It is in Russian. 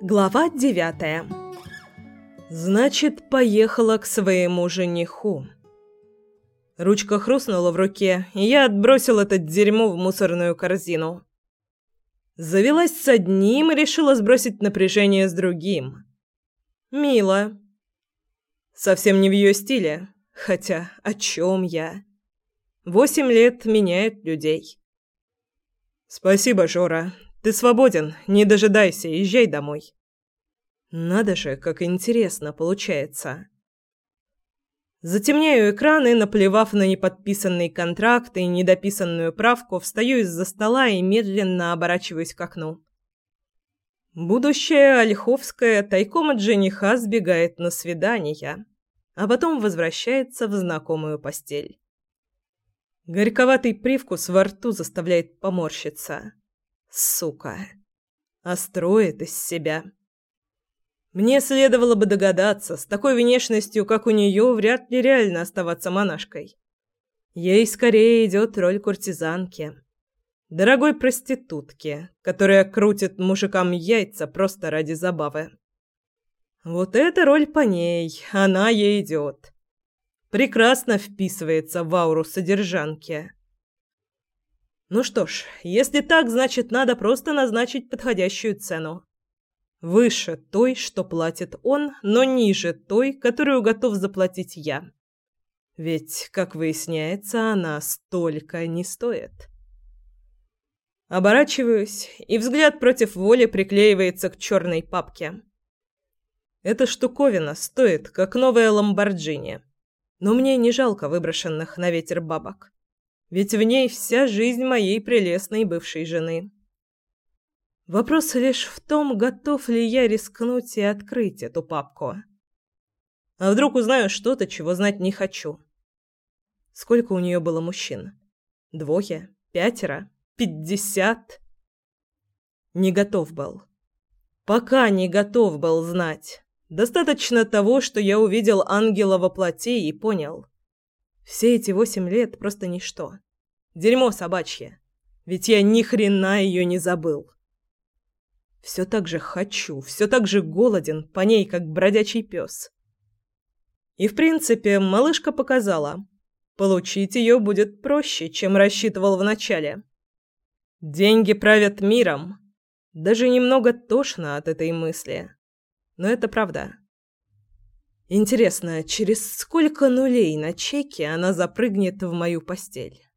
Глава девятая. Значит, поехала к своему жениху. Ручка хрустнула в руке, и я отбросил это дерьмо в мусорную корзину. Завелась с одним и решила сбросить напряжение с другим. Мило. Совсем не в ее стиле. Хотя о чем я? Восемь лет меняет людей. «Спасибо, Жора. Ты свободен. Не дожидайся, езжай домой». Надо же, как интересно получается. Затемняю экран и, наплевав на неподписанный контракт и недописанную правку, встаю из-за стола и медленно оборачиваюсь к окну. Будущая Ольховская тайком от жениха сбегает на свидание, а потом возвращается в знакомую постель. Горьковатый привкус во рту заставляет поморщиться. Сука. А строит из себя. Мне следовало бы догадаться, с такой внешностью, как у нее, вряд ли реально оставаться монашкой. Ей скорее идет роль куртизанки. Дорогой проститутки, которая крутит мужикам яйца просто ради забавы. Вот эта роль по ней, она ей идет. Прекрасно вписывается в ауру содержанки. Ну что ж, если так, значит, надо просто назначить подходящую цену. Выше той, что платит он, но ниже той, которую готов заплатить я. Ведь, как выясняется, она столько не стоит. Оборачиваюсь, и взгляд против воли приклеивается к черной папке. Эта штуковина стоит, как новая ламборджини. Но мне не жалко выброшенных на ветер бабок ведь в ней вся жизнь моей прелестной бывшей жены. Вопрос лишь в том, готов ли я рискнуть и открыть эту папку. А вдруг узнаю что-то, чего знать не хочу. Сколько у нее было мужчин? Двое? Пятеро? Пятьдесят? Не готов был. Пока не готов был знать. Достаточно того, что я увидел ангела во плоти и понял. Все эти восемь лет просто ничто. Дерьмо собачье. Ведь я ни хрена ее не забыл. Все так же хочу, все так же голоден по ней, как бродячий пес. И в принципе, малышка показала. Получить ее будет проще, чем рассчитывал вначале. Деньги правят миром. Даже немного тошно от этой мысли. Но это правда. Интересно, через сколько нулей на чеке она запрыгнет в мою постель?